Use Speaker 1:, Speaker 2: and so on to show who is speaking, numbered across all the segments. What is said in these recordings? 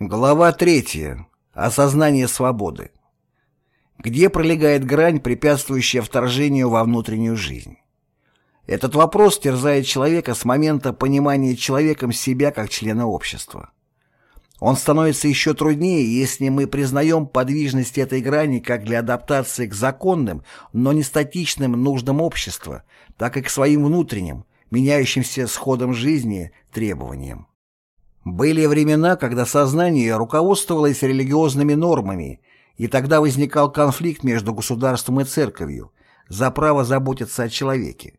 Speaker 1: Глава 3. Осознание свободы. Где пролегает грань, препятствующая вторжению во внутреннюю жизнь? Этот вопрос терзает человека с момента понимания человеком себя как члена общества. Он становится еще труднее, если мы признаем подвижность этой грани как для адаптации к законным, но не статичным нуждам общества, так и к своим внутренним, меняющимся с ходом жизни требованиям. Были времена, когда сознание руководствовалось религиозными нормами, и тогда возникал конфликт между государством и церковью за право заботиться о человеке.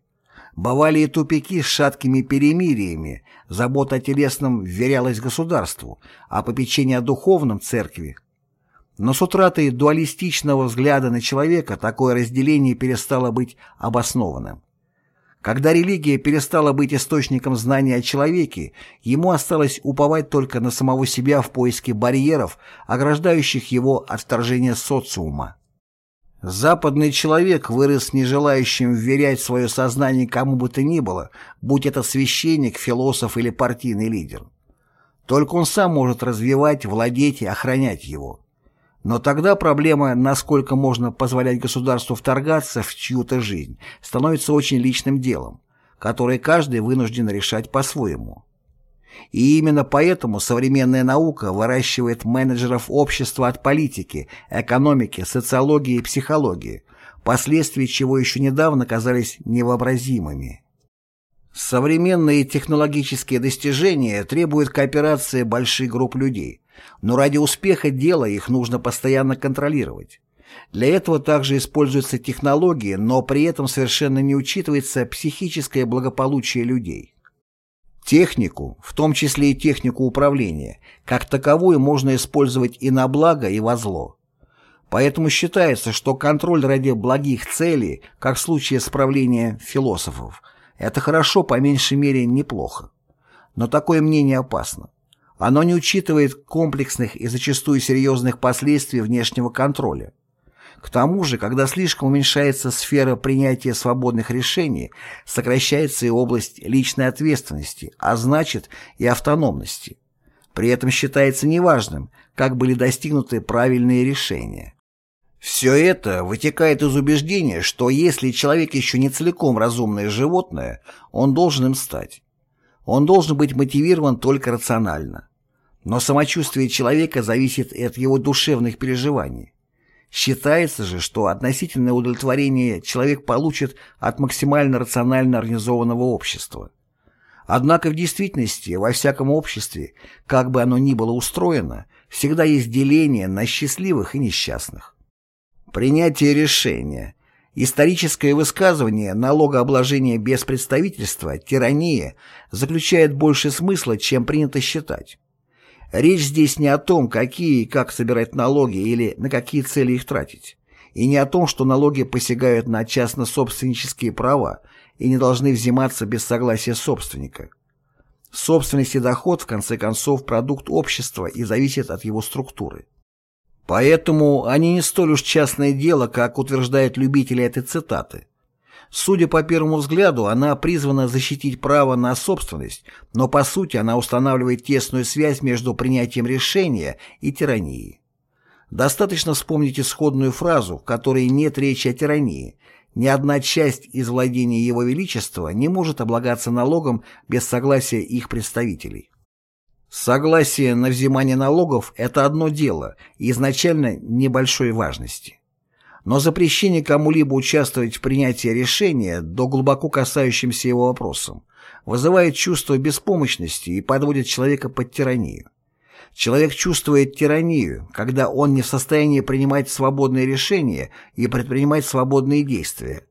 Speaker 1: Бывали и тупики с шаткими перемириями, забота о телесном вверялась государству, а попечение о духовном – церкви. Но с утратой дуалистичного взгляда на человека такое разделение перестало быть обоснованным. Когда религия перестала быть источником знания о человеке, ему осталось уповать только на самого себя в поиске барьеров, ограждающих его от вторжения социума. Западный человек вырос не желающим вверять свое сознание кому бы то ни было, будь это священник, философ или партийный лидер. Только он сам может развивать, владеть и охранять его. Но тогда проблема, насколько можно позволять государству вторгаться в чью-то жизнь, становится очень личным делом, которое каждый вынужден решать по-своему. И именно поэтому современная наука выращивает менеджеров общества от политики, экономики, социологии и психологии, последствия чего еще недавно казались невообразимыми. Современные технологические достижения требуют кооперации больших групп людей, но ради успеха дела их нужно постоянно контролировать. Для этого также используются технологии, но при этом совершенно не учитывается психическое благополучие людей. Технику, в том числе и технику управления, как таковую можно использовать и на благо, и во зло. Поэтому считается, что контроль ради благих целей, как в случае с правлением философов, это хорошо, по меньшей мере, неплохо. Но такое мнение опасно. Оно не учитывает комплексных и зачастую серьезных последствий внешнего контроля. К тому же, когда слишком уменьшается сфера принятия свободных решений, сокращается и область личной ответственности, а значит и автономности. При этом считается неважным, как были достигнуты правильные решения. Все это вытекает из убеждения, что если человек еще не целиком разумное животное, он должен им стать. Он должен быть мотивирован только рационально. Но самочувствие человека зависит от его душевных переживаний. Считается же, что относительное удовлетворение человек получит от максимально рационально организованного общества. Однако в действительности во всяком обществе, как бы оно ни было устроено, всегда есть деление на счастливых и несчастных. Принятие решения. Историческое высказывание налогообложения без представительства, тирания, заключает больше смысла, чем принято считать. Речь здесь не о том, какие и как собирать налоги или на какие цели их тратить, и не о том, что налоги посягают на частно-собственнические права и не должны взиматься без согласия собственника. Собственность и доход, в конце концов, продукт общества и зависит от его структуры. Поэтому они не столь уж частное дело, как утверждают любители этой цитаты. Судя по первому взгляду, она призвана защитить право на собственность, но по сути она устанавливает тесную связь между принятием решения и тиранией. Достаточно вспомнить исходную фразу, в которой нет речи о тирании. Ни одна часть из владения Его Величества не может облагаться налогом без согласия их представителей. Согласие на взимание налогов – это одно дело, изначально небольшой важности. Но запрещение кому-либо участвовать в принятии решения, до глубоко касающимся его вопросом, вызывает чувство беспомощности и подводит человека под тиранию. Человек чувствует тиранию, когда он не в состоянии принимать свободные решения и предпринимать свободные действия.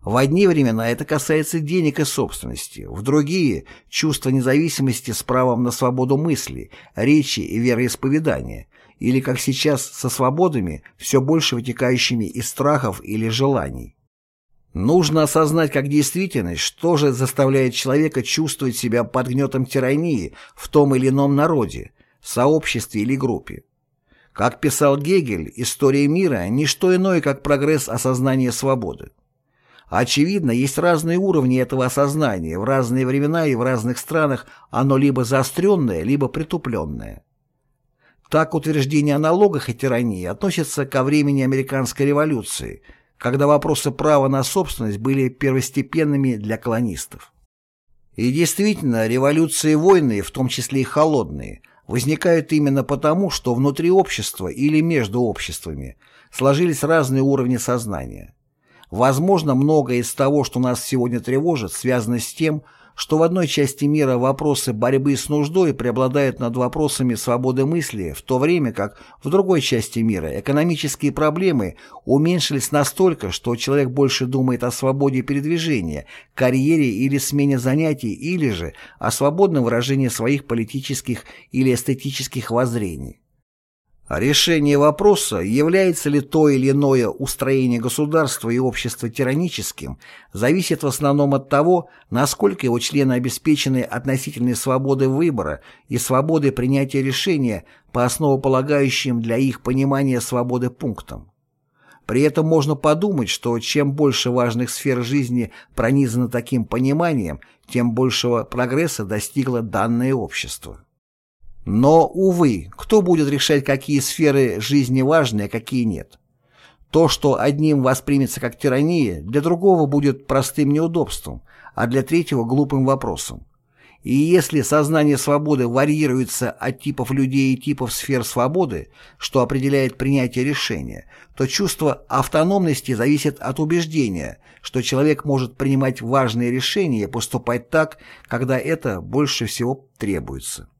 Speaker 1: В одни времена это касается денег и собственности, в другие – чувства независимости с правом на свободу мысли, речи и вероисповедания, или, как сейчас, со свободами, все больше вытекающими из страхов или желаний. Нужно осознать как действительность, что же заставляет человека чувствовать себя под гнетом тирании в том или ином народе, сообществе или группе. Как писал Гегель, история мира – не что иное, как прогресс осознания свободы. Очевидно, есть разные уровни этого осознания, в разные времена и в разных странах оно либо заостренное, либо притупленное. Так утверждение о налогах и тирании относится ко времени американской революции, когда вопросы права на собственность были первостепенными для колонистов. И действительно, революции и войны, в том числе и холодные, возникают именно потому, что внутри общества или между обществами сложились разные уровни сознания. Возможно, многое из того, что нас сегодня тревожит, связано с тем, что в одной части мира вопросы борьбы с нуждой преобладают над вопросами свободы мысли, в то время как в другой части мира экономические проблемы уменьшились настолько, что человек больше думает о свободе передвижения, карьере или смене занятий, или же о свободном выражении своих политических или эстетических воззрений. Решение вопроса, является ли то или иное устроение государства и общества тираническим, зависит в основном от того, насколько его члены обеспечены относительной свободой выбора и свободой принятия решения по основополагающим для их понимания свободы пунктам. При этом можно подумать, что чем больше важных сфер жизни пронизано таким пониманием, тем большего прогресса достигло данное общество. Но, увы, кто будет решать, какие сферы жизни важны, а какие нет? То, что одним воспримется как тирания, для другого будет простым неудобством, а для третьего – глупым вопросом. И если сознание свободы варьируется от типов людей и типов сфер свободы, что определяет принятие решения, то чувство автономности зависит от убеждения, что человек может принимать важные решения и поступать так, когда это больше всего требуется.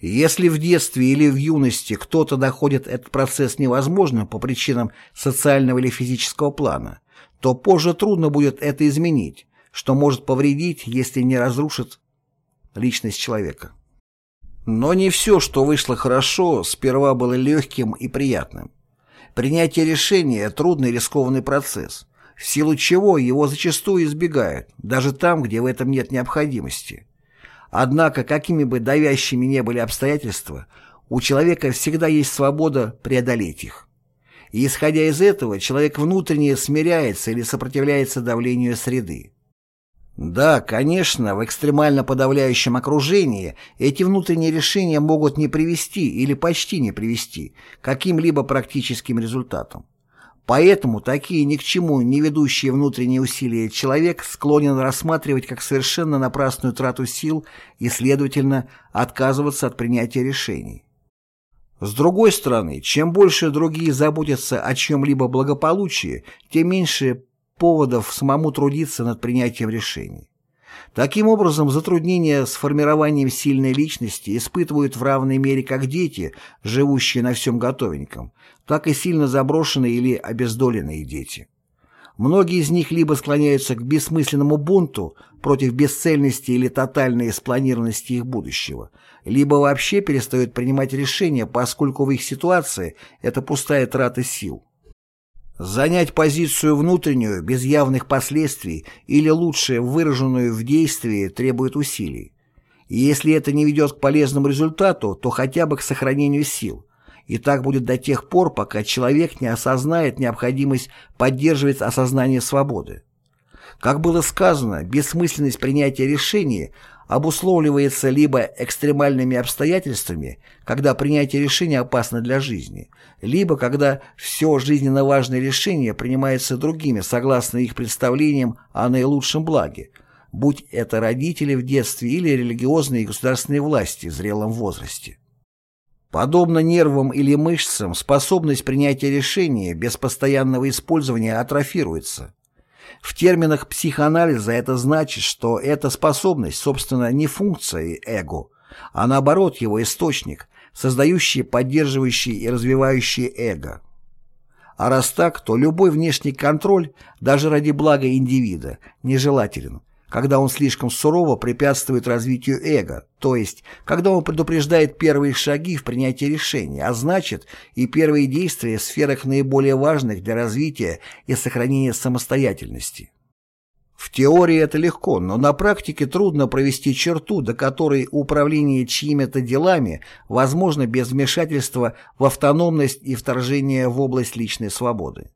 Speaker 1: Если в детстве или в юности кто-то находит этот процесс невозможным по причинам социального или физического плана, то позже трудно будет это изменить, что может повредить, если не разрушит личность человека. Но не все, что вышло хорошо, сперва было легким и приятным. Принятие решения – трудный рискованный процесс, в силу чего его зачастую избегают, даже там, где в этом нет необходимости. Однако, какими бы давящими не были обстоятельства, у человека всегда есть свобода преодолеть их. И исходя из этого, человек внутренне смиряется или сопротивляется давлению среды. Да, конечно, в экстремально подавляющем окружении эти внутренние решения могут не привести или почти не привести к каким-либо практическим результатам. Поэтому такие ни к чему не ведущие внутренние усилия человек склонен рассматривать как совершенно напрасную трату сил и, следовательно, отказываться от принятия решений. С другой стороны, чем больше другие заботятся о чем-либо благополучии, тем меньше поводов самому трудиться над принятием решений. Таким образом, затруднения с формированием сильной личности испытывают в равной мере как дети, живущие на всем готовеньком, так и сильно заброшенные или обездоленные дети. Многие из них либо склоняются к бессмысленному бунту против бесцельности или тотальной спланированности их будущего, либо вообще перестают принимать решения, поскольку в их ситуации это пустая трата сил. Занять позицию внутреннюю, без явных последствий, или лучше, выраженную в действии, требует усилий. И если это не ведет к полезному результату, то хотя бы к сохранению сил. И так будет до тех пор, пока человек не осознает необходимость поддерживать осознание свободы. Как было сказано, бессмысленность принятия решений обусловливается либо экстремальными обстоятельствами, когда принятие решения опасно для жизни, либо когда все жизненно важные решения принимаются другими согласно их представлениям о наилучшем благе, будь это родители в детстве или религиозные и государственные власти в зрелом возрасте. Подобно нервам или мышцам, способность принятия решения без постоянного использования атрофируется – в терминах психоанализа это значит, что эта способность, собственно, не функция эго, а наоборот его источник, создающий, поддерживающий и развивающий эго. А раз так, то любой внешний контроль, даже ради блага индивида, нежелателен, когда он слишком сурово препятствует развитию эго, то есть, когда он предупреждает первые шаги в принятии решений, а значит и первые действия в сферах наиболее важных для развития и сохранения самостоятельности. В теории это легко, но на практике трудно провести черту, до которой управление чьими-то делами возможно без вмешательства в автономность и вторжения в область личной свободы.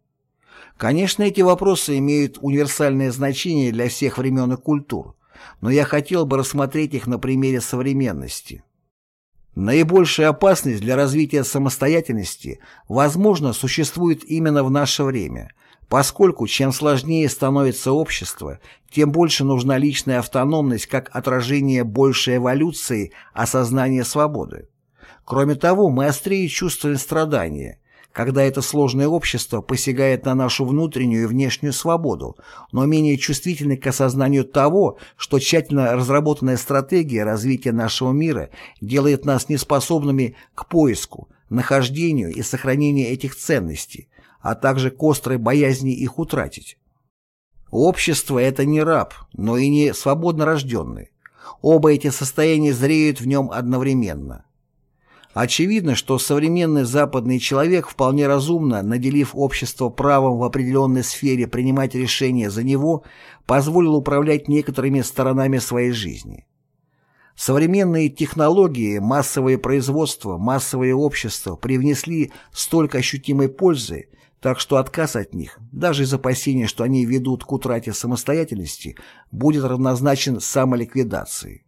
Speaker 1: Конечно, эти вопросы имеют универсальное значение для всех времен и культур, но я хотел бы рассмотреть их на примере современности. Наибольшая опасность для развития самостоятельности, возможно, существует именно в наше время, поскольку чем сложнее становится общество, тем больше нужна личная автономность как отражение большей эволюции осознания свободы. Кроме того, мы острее чувствуем страдания, когда это сложное общество посягает на нашу внутреннюю и внешнюю свободу, но менее чувствительны к осознанию того, что тщательно разработанная стратегия развития нашего мира делает нас неспособными к поиску, нахождению и сохранению этих ценностей, а также к острой боязни их утратить. Общество – это не раб, но и не свободно рожденный. Оба эти состояния зреют в нем одновременно. Очевидно, что современный западный человек вполне разумно, наделив общество правом в определенной сфере принимать решения за него, позволил управлять некоторыми сторонами своей жизни. Современные технологии, массовое производство, массовое общество привнесли столько ощутимой пользы, так что отказ от них, даже из опасения, что они ведут к утрате самостоятельности, будет равнозначен самоликвидации.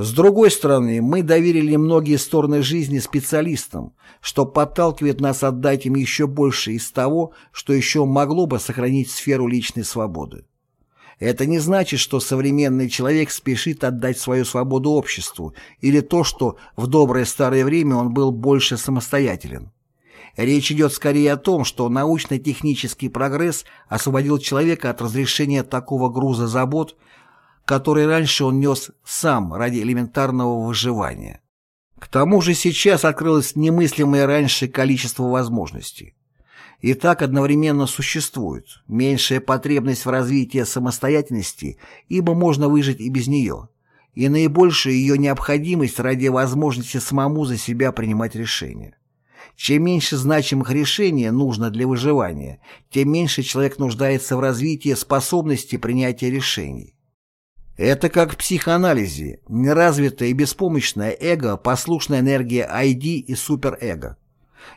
Speaker 1: С другой стороны, мы доверили многие стороны жизни специалистам, что подталкивает нас отдать им еще больше из того, что еще могло бы сохранить сферу личной свободы. Это не значит, что современный человек спешит отдать свою свободу обществу или то, что в доброе старое время он был больше самостоятелен. Речь идет скорее о том, что научно-технический прогресс освободил человека от разрешения такого груза забот, который раньше он нес сам ради элементарного выживания. К тому же сейчас открылось немыслимое раньше количество возможностей. И так одновременно существует меньшая потребность в развитии самостоятельности, ибо можно выжить и без нее, и наибольшая ее необходимость ради возможности самому за себя принимать решения. Чем меньше значимых решений нужно для выживания, тем меньше человек нуждается в развитии способности принятия решений. Это как в психоанализе, неразвитое и беспомощное эго, послушная энергия ID и суперэго.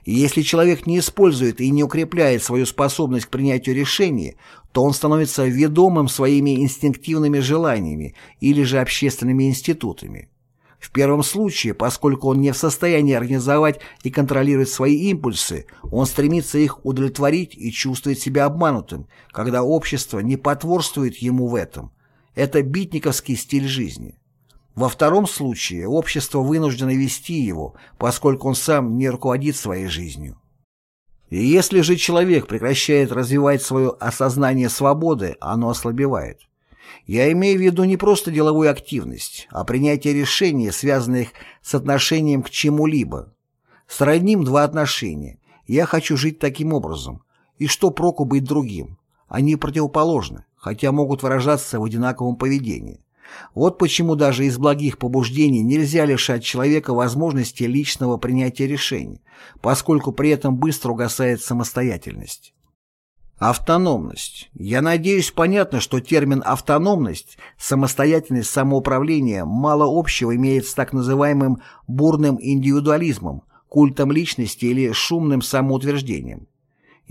Speaker 1: И если человек не использует и не укрепляет свою способность к принятию решений, то он становится ведомым своими инстинктивными желаниями или же общественными институтами. В первом случае, поскольку он не в состоянии организовать и контролировать свои импульсы, он стремится их удовлетворить и чувствует себя обманутым, когда общество не потворствует ему в этом – это битниковский стиль жизни. Во втором случае общество вынуждено вести его, поскольку он сам не руководит своей жизнью. И если же человек прекращает развивать свое осознание свободы, оно ослабевает. Я имею в виду не просто деловую активность, а принятие решений, связанных с отношением к чему-либо. Сродним два отношения. Я хочу жить таким образом. И что проку быть другим? Они противоположны хотя могут выражаться в одинаковом поведении. Вот почему даже из благих побуждений нельзя лишать человека возможности личного принятия решений, поскольку при этом быстро угасает самостоятельность. Автономность. Я надеюсь, понятно, что термин «автономность», «самостоятельность», «самоуправление» мало общего имеет с так называемым бурным индивидуализмом, культом личности или шумным самоутверждением.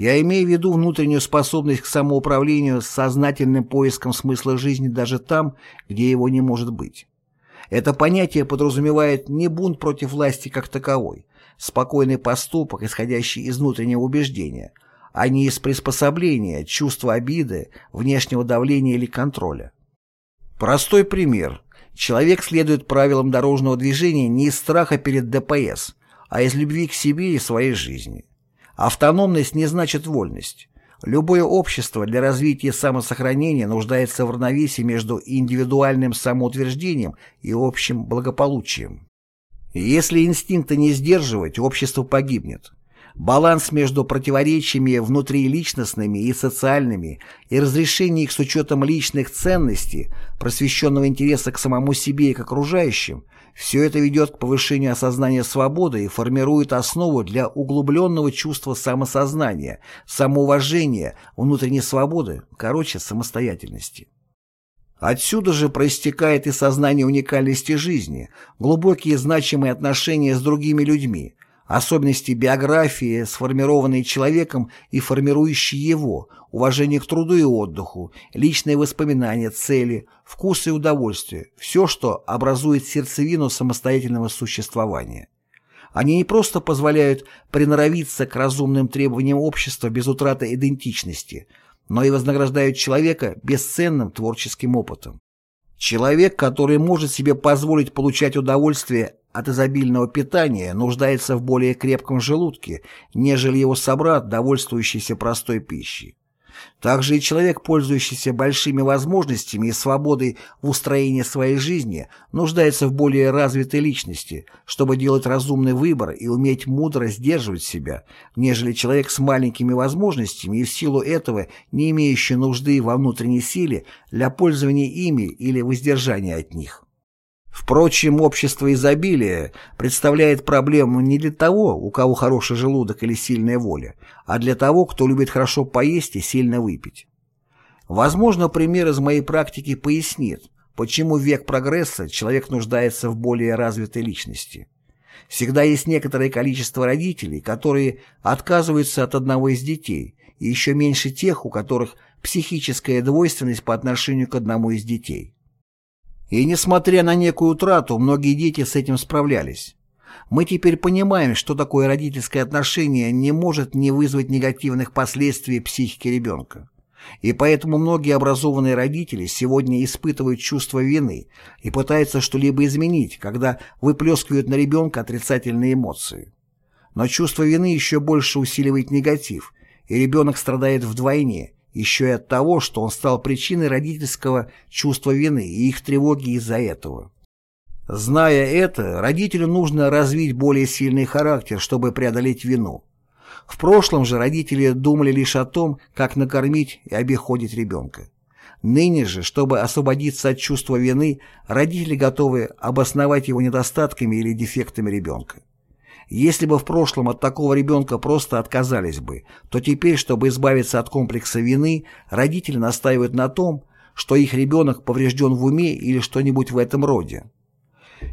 Speaker 1: Я имею в виду внутреннюю способность к самоуправлению с сознательным поиском смысла жизни даже там, где его не может быть. Это понятие подразумевает не бунт против власти как таковой, спокойный поступок, исходящий из внутреннего убеждения, а не из приспособления, чувства обиды, внешнего давления или контроля. Простой пример. Человек следует правилам дорожного движения не из страха перед ДПС, а из любви к себе и своей жизни. Автономность не значит вольность. Любое общество для развития самосохранения нуждается в равновесии между индивидуальным самоутверждением и общим благополучием. Если инстинкты не сдерживать, общество погибнет. Баланс между противоречиями внутриличностными и социальными и разрешение их с учетом личных ценностей, просвещенного интереса к самому себе и к окружающим – все это ведет к повышению осознания свободы и формирует основу для углубленного чувства самосознания, самоуважения, внутренней свободы, короче, самостоятельности. Отсюда же проистекает и сознание уникальности жизни, глубокие значимые отношения с другими людьми, особенности биографии, сформированные человеком и формирующие его, уважение к труду и отдыху, личные воспоминания, цели, вкусы и удовольствия – все, что образует сердцевину самостоятельного существования. Они не просто позволяют приноровиться к разумным требованиям общества без утраты идентичности, но и вознаграждают человека бесценным творческим опытом. Человек, который может себе позволить получать удовольствие от изобильного питания нуждается в более крепком желудке, нежели его собрат, довольствующийся простой пищей. Также и человек, пользующийся большими возможностями и свободой в устроении своей жизни, нуждается в более развитой личности, чтобы делать разумный выбор и уметь мудро сдерживать себя, нежели человек с маленькими возможностями и в силу этого не имеющий нужды во внутренней силе для пользования ими или воздержания от них. Впрочем, общество изобилия представляет проблему не для того, у кого хороший желудок или сильная воля, а для того, кто любит хорошо поесть и сильно выпить. Возможно, пример из моей практики пояснит, почему в век прогресса человек нуждается в более развитой личности. Всегда есть некоторое количество родителей, которые отказываются от одного из детей, и еще меньше тех, у которых психическая двойственность по отношению к одному из детей. И несмотря на некую утрату, многие дети с этим справлялись. Мы теперь понимаем, что такое родительское отношение не может не вызвать негативных последствий психики ребенка. И поэтому многие образованные родители сегодня испытывают чувство вины и пытаются что-либо изменить, когда выплескивают на ребенка отрицательные эмоции. Но чувство вины еще больше усиливает негатив, и ребенок страдает вдвойне, еще и от того, что он стал причиной родительского чувства вины и их тревоги из-за этого. Зная это, родителю нужно развить более сильный характер, чтобы преодолеть вину. В прошлом же родители думали лишь о том, как накормить и обиходить ребенка. Ныне же, чтобы освободиться от чувства вины, родители готовы обосновать его недостатками или дефектами ребенка. Если бы в прошлом от такого ребенка просто отказались бы, то теперь, чтобы избавиться от комплекса вины, родители настаивают на том, что их ребенок поврежден в уме или что-нибудь в этом роде.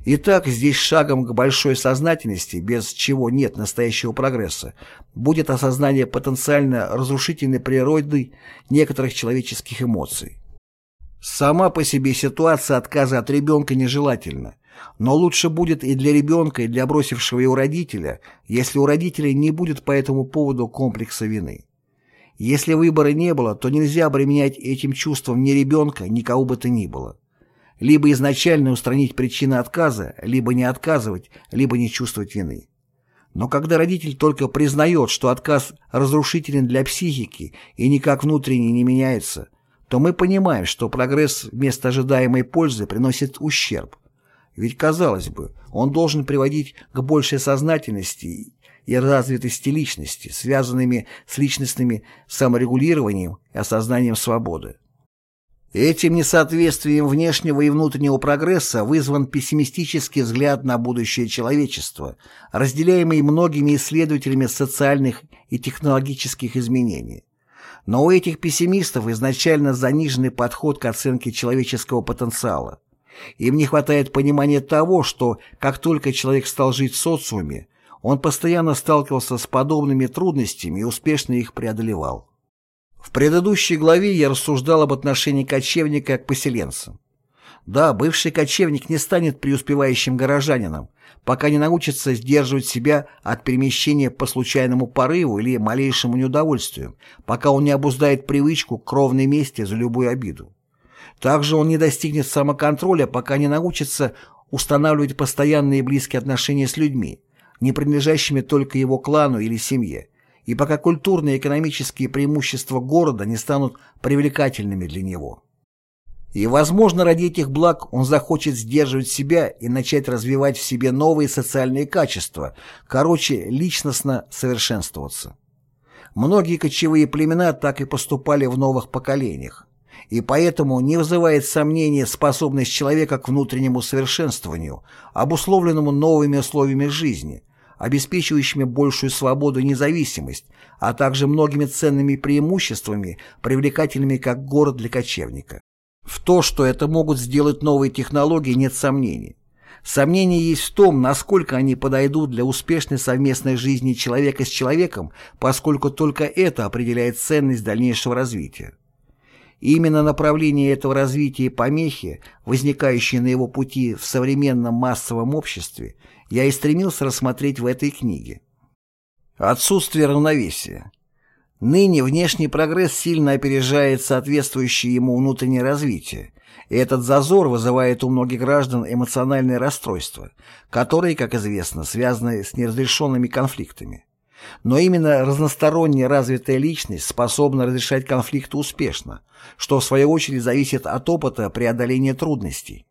Speaker 1: Итак, здесь шагом к большой сознательности, без чего нет настоящего прогресса, будет осознание потенциально разрушительной природы некоторых человеческих эмоций. Сама по себе ситуация отказа от ребенка нежелательна, но лучше будет и для ребенка, и для бросившего его родителя, если у родителей не будет по этому поводу комплекса вины. Если выбора не было, то нельзя обременять этим чувством ни ребенка, ни кого бы то ни было. Либо изначально устранить причины отказа, либо не отказывать, либо не чувствовать вины. Но когда родитель только признает, что отказ разрушителен для психики и никак внутренне не меняется, то мы понимаем, что прогресс вместо ожидаемой пользы приносит ущерб – ведь, казалось бы, он должен приводить к большей сознательности и развитости личности, связанными с личностным саморегулированием и осознанием свободы. Этим несоответствием внешнего и внутреннего прогресса вызван пессимистический взгляд на будущее человечества, разделяемый многими исследователями социальных и технологических изменений. Но у этих пессимистов изначально заниженный подход к оценке человеческого потенциала. Им не хватает понимания того, что как только человек стал жить в социуме, он постоянно сталкивался с подобными трудностями и успешно их преодолевал. В предыдущей главе я рассуждал об отношении кочевника к поселенцам. Да, бывший кочевник не станет преуспевающим горожанином, пока не научится сдерживать себя от перемещения по случайному порыву или малейшему неудовольствию, пока он не обуздает привычку к кровной мести за любую обиду. Также он не достигнет самоконтроля, пока не научится устанавливать постоянные близкие отношения с людьми, не принадлежащими только его клану или семье, и пока культурные и экономические преимущества города не станут привлекательными для него. И, возможно, ради этих благ он захочет сдерживать себя и начать развивать в себе новые социальные качества, короче, личностно совершенствоваться. Многие кочевые племена так и поступали в новых поколениях и поэтому не вызывает сомнения способность человека к внутреннему совершенствованию, обусловленному новыми условиями жизни, обеспечивающими большую свободу и независимость, а также многими ценными преимуществами, привлекательными как город для кочевника. В то, что это могут сделать новые технологии, нет сомнений. Сомнение есть в том, насколько они подойдут для успешной совместной жизни человека с человеком, поскольку только это определяет ценность дальнейшего развития. Именно направление этого развития и помехи, возникающие на его пути в современном массовом обществе, я и стремился рассмотреть в этой книге. Отсутствие равновесия. Ныне внешний прогресс сильно опережает соответствующее ему внутреннее развитие, и этот зазор вызывает у многих граждан эмоциональное расстройство, которые, как известно, связаны с неразрешенными конфликтами. Но именно разносторонне развитая личность способна разрешать конфликты успешно, что в свою очередь зависит от опыта преодоления трудностей.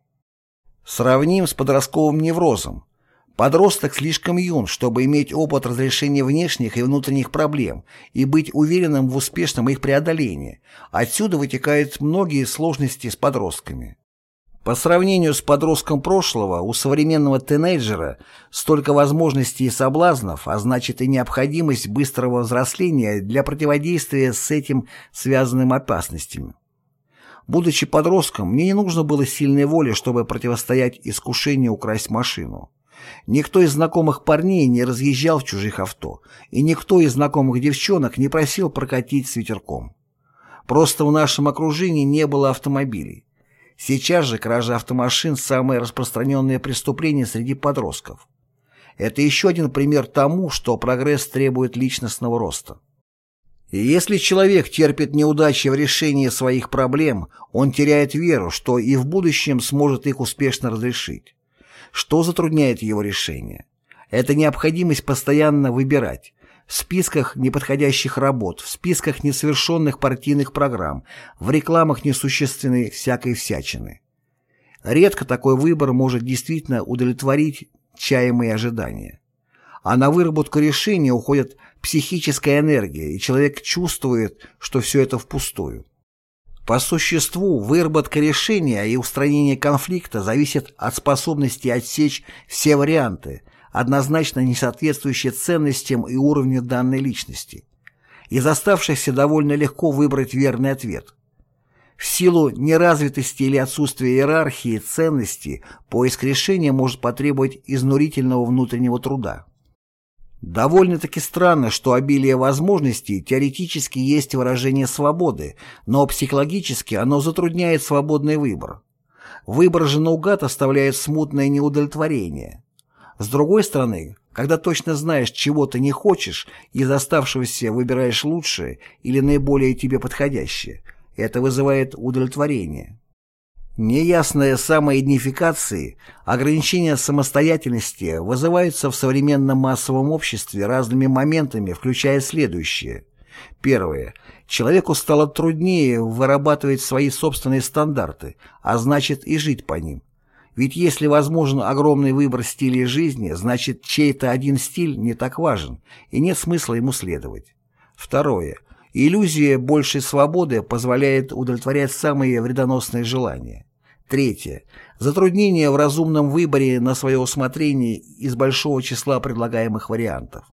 Speaker 1: Сравним с подростковым неврозом. Подросток слишком юн, чтобы иметь опыт разрешения внешних и внутренних проблем и быть уверенным в успешном их преодолении. Отсюда вытекают многие сложности с подростками. По сравнению с подростком прошлого, у современного тинейджера столько возможностей и соблазнов, а значит и необходимость быстрого взросления для противодействия с этим связанным опасностями. Будучи подростком, мне не нужно было сильной воли, чтобы противостоять искушению украсть машину. Никто из знакомых парней не разъезжал в чужих авто, и никто из знакомых девчонок не просил прокатить с ветерком. Просто в нашем окружении не было автомобилей. Сейчас же кража автомашин – самое распространенное преступление среди подростков. Это еще один пример тому, что прогресс требует личностного роста. И если человек терпит неудачи в решении своих проблем, он теряет веру, что и в будущем сможет их успешно разрешить. Что затрудняет его решение? Это необходимость постоянно выбирать. В списках неподходящих работ, в списках несовершенных партийных программ, в рекламах несущественной всякой всячины. Редко такой выбор может действительно удовлетворить чаемые ожидания. А на выработку решения уходит психическая энергия, и человек чувствует, что все это впустую. По существу, выработка решения и устранение конфликта зависит от способности отсечь все варианты, однозначно не соответствующие ценностям и уровню данной личности. Из оставшихся довольно легко выбрать верный ответ. В силу неразвитости или отсутствия иерархии ценностей поиск решения может потребовать изнурительного внутреннего труда. Довольно-таки странно, что обилие возможностей теоретически есть выражение свободы, но психологически оно затрудняет свободный выбор. Выбор же наугад оставляет смутное неудовлетворение. С другой стороны, когда точно знаешь, чего ты не хочешь, и из оставшегося выбираешь лучшее или наиболее тебе подходящее, это вызывает удовлетворение. Неясная самоидентификация, ограничение самостоятельности вызываются в современном массовом обществе разными моментами, включая следующее. Первое. Человеку стало труднее вырабатывать свои собственные стандарты, а значит и жить по ним. Ведь если возможен огромный выбор стилей жизни, значит чей-то один стиль не так важен, и нет смысла ему следовать. Второе. Иллюзия большей свободы позволяет удовлетворять самые вредоносные желания. Третье. Затруднение в разумном выборе на свое усмотрение из большого числа предлагаемых вариантов.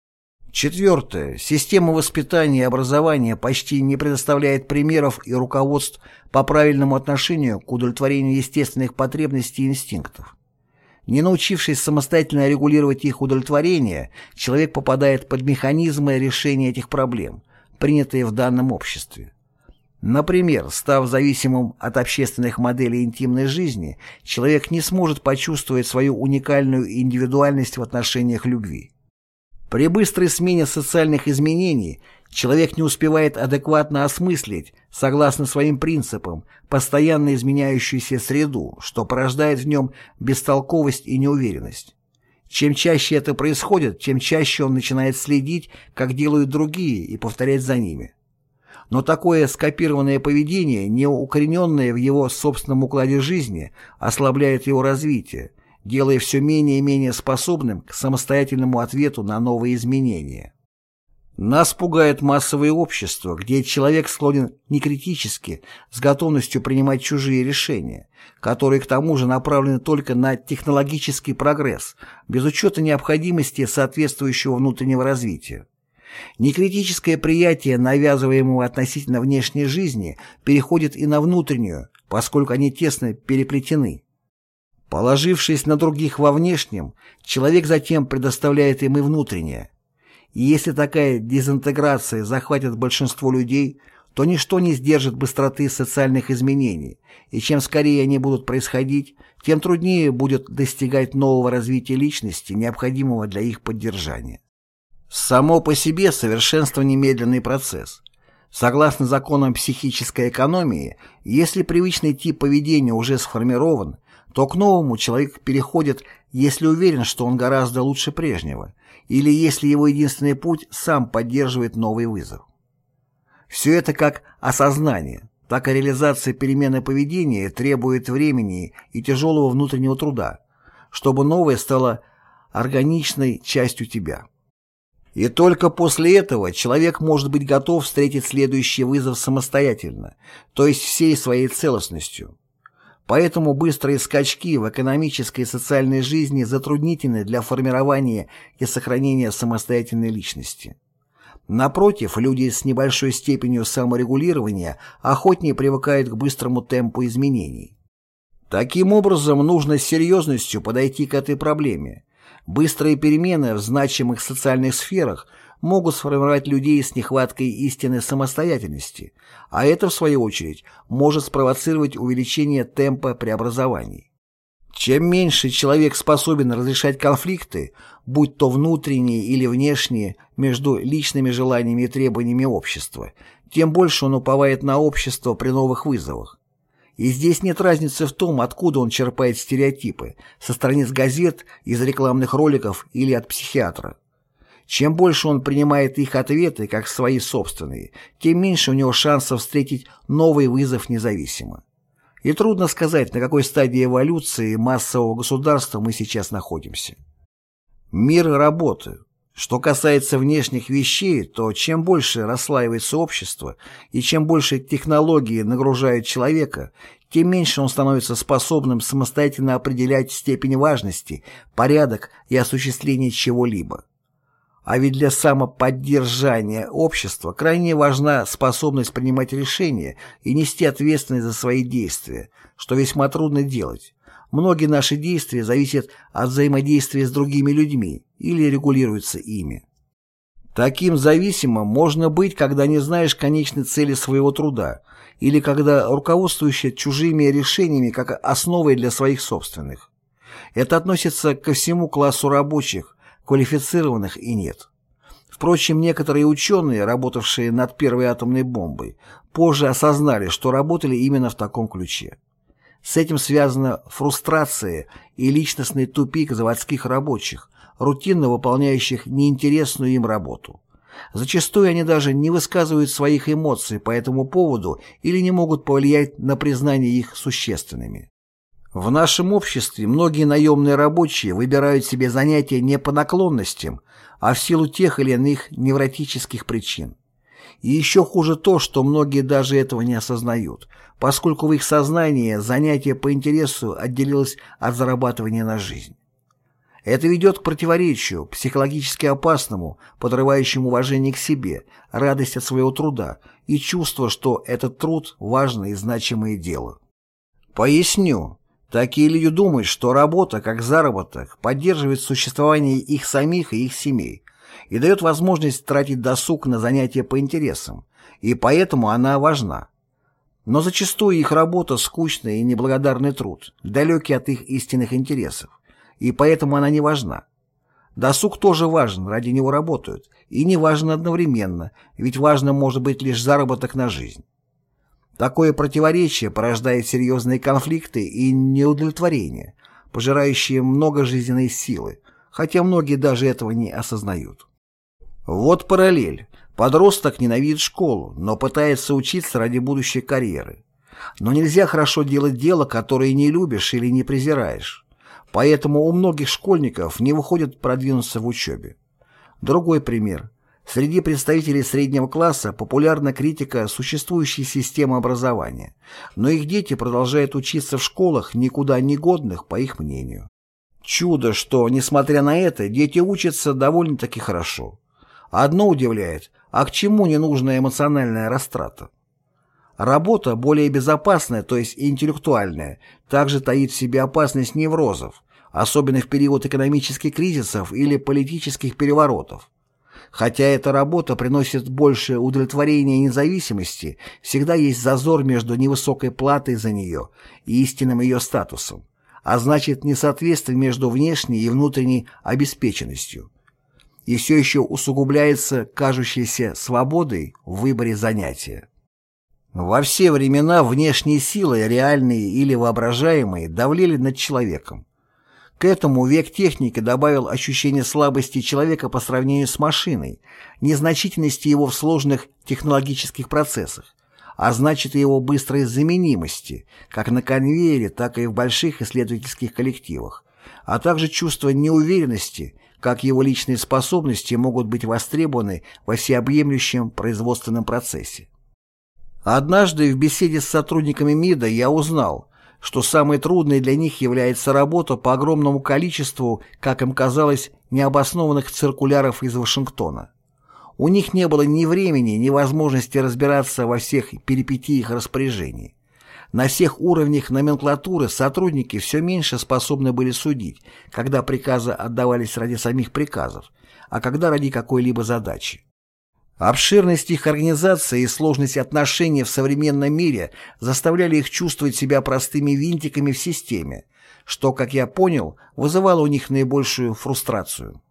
Speaker 1: Четвертое. Система воспитания и образования почти не предоставляет примеров и руководств по правильному отношению к удовлетворению естественных потребностей и инстинктов. Не научившись самостоятельно регулировать их удовлетворение, человек попадает под механизмы решения этих проблем, принятые в данном обществе. Например, став зависимым от общественных моделей интимной жизни, человек не сможет почувствовать свою уникальную индивидуальность в отношениях любви. При быстрой смене социальных изменений человек не успевает адекватно осмыслить, согласно своим принципам, постоянно изменяющуюся среду, что порождает в нем бестолковость и неуверенность. Чем чаще это происходит, тем чаще он начинает следить, как делают другие, и повторять за ними. Но такое скопированное поведение, не укорененное в его собственном укладе жизни, ослабляет его развитие, делая все менее и менее способным к самостоятельному ответу на новые изменения. Нас пугает массовое общество, где человек склонен некритически, с готовностью принимать чужие решения, которые к тому же направлены только на технологический прогресс, без учета необходимости соответствующего внутреннего развития. Некритическое приятие навязываемого относительно внешней жизни переходит и на внутреннюю, поскольку они тесно переплетены. Положившись на других во внешнем, человек затем предоставляет им и внутреннее. И если такая дезинтеграция захватит большинство людей, то ничто не сдержит быстроты социальных изменений, и чем скорее они будут происходить, тем труднее будет достигать нового развития личности, необходимого для их поддержания. Само по себе совершенство немедленный процесс. Согласно законам психической экономии, если привычный тип поведения уже сформирован, то к новому человек переходит, если уверен, что он гораздо лучше прежнего, или если его единственный путь сам поддерживает новый вызов. Все это как осознание, так и реализация перемены поведения требует времени и тяжелого внутреннего труда, чтобы новое стало органичной частью тебя. И только после этого человек может быть готов встретить следующий вызов самостоятельно, то есть всей своей целостностью. Поэтому быстрые скачки в экономической и социальной жизни затруднительны для формирования и сохранения самостоятельной личности. Напротив, люди с небольшой степенью саморегулирования охотнее привыкают к быстрому темпу изменений. Таким образом, нужно с серьезностью подойти к этой проблеме. Быстрые перемены в значимых социальных сферах могут сформировать людей с нехваткой истинной самостоятельности, а это, в свою очередь, может спровоцировать увеличение темпа преобразований. Чем меньше человек способен разрешать конфликты, будь то внутренние или внешние, между личными желаниями и требованиями общества, тем больше он уповает на общество при новых вызовах. И здесь нет разницы в том, откуда он черпает стереотипы, со страниц газет, из рекламных роликов или от психиатра. Чем больше он принимает их ответы как свои собственные, тем меньше у него шансов встретить новый вызов независимо. И трудно сказать, на какой стадии эволюции массового государства мы сейчас находимся. Мир работы. Что касается внешних вещей, то чем больше расслаивается общество и чем больше технологии нагружают человека, тем меньше он становится способным самостоятельно определять степень важности, порядок и осуществление чего-либо. А ведь для самоподдержания общества крайне важна способность принимать решения и нести ответственность за свои действия, что весьма трудно делать. Многие наши действия зависят от взаимодействия с другими людьми или регулируются ими. Таким зависимым можно быть, когда не знаешь конечной цели своего труда, или когда руководствуешься чужими решениями как основой для своих собственных. Это относится ко всему классу рабочих, квалифицированных и нет. Впрочем, некоторые ученые, работавшие над первой атомной бомбой, позже осознали, что работали именно в таком ключе. С этим связана фрустрация и личностный тупик заводских рабочих, рутинно выполняющих неинтересную им работу. Зачастую они даже не высказывают своих эмоций по этому поводу или не могут повлиять на признание их существенными. В нашем обществе многие наемные рабочие выбирают себе занятия не по наклонностям, а в силу тех или иных невротических причин. И еще хуже то, что многие даже этого не осознают, поскольку в их сознании занятие по интересу отделилось от зарабатывания на жизнь. Это ведет к противоречию, психологически опасному, подрывающему уважение к себе, радость от своего труда и чувство, что этот труд – важное и значимое дело. Поясню. Такие люди думают, что работа, как заработок, поддерживает существование их самих и их семей и дает возможность тратить досуг на занятия по интересам, и поэтому она важна. Но зачастую их работа – скучный и неблагодарный труд, далекий от их истинных интересов, и поэтому она не важна. Досуг тоже важен, ради него работают, и не важен одновременно, ведь важно может быть лишь заработок на жизнь. Такое противоречие порождает серьезные конфликты и неудовлетворение, пожирающие много жизненной силы, хотя многие даже этого не осознают. Вот параллель. Подросток ненавидит школу, но пытается учиться ради будущей карьеры. Но нельзя хорошо делать дело, которое не любишь или не презираешь. Поэтому у многих школьников не выходит продвинуться в учебе. Другой пример. Среди представителей среднего класса популярна критика существующей системы образования, но их дети продолжают учиться в школах никуда не годных, по их мнению. Чудо, что, несмотря на это, дети учатся довольно-таки хорошо. Одно удивляет, а к чему ненужная эмоциональная растрата? Работа более безопасная, то есть интеллектуальная, также таит в себе опасность неврозов, особенно в период экономических кризисов или политических переворотов. Хотя эта работа приносит больше удовлетворения и независимости, всегда есть зазор между невысокой платой за нее и истинным ее статусом, а значит несоответствие между внешней и внутренней обеспеченностью. И все еще усугубляется кажущейся свободой в выборе занятия. Во все времена внешние силы, реальные или воображаемые, давлели над человеком. К этому век техники добавил ощущение слабости человека по сравнению с машиной, незначительности его в сложных технологических процессах, а значит и его быстрой заменимости, как на конвейере, так и в больших исследовательских коллективах, а также чувство неуверенности, как его личные способности могут быть востребованы во всеобъемлющем производственном процессе. Однажды в беседе с сотрудниками МИДа я узнал, что самой трудной для них является работа по огромному количеству, как им казалось, необоснованных циркуляров из Вашингтона. У них не было ни времени, ни возможности разбираться во всех перипетиях распоряжений. На всех уровнях номенклатуры сотрудники все меньше способны были судить, когда приказы отдавались ради самих приказов, а когда ради какой-либо задачи. Обширность их организации и сложность отношений в современном мире заставляли их чувствовать себя простыми винтиками в системе, что, как я понял, вызывало у них наибольшую фрустрацию.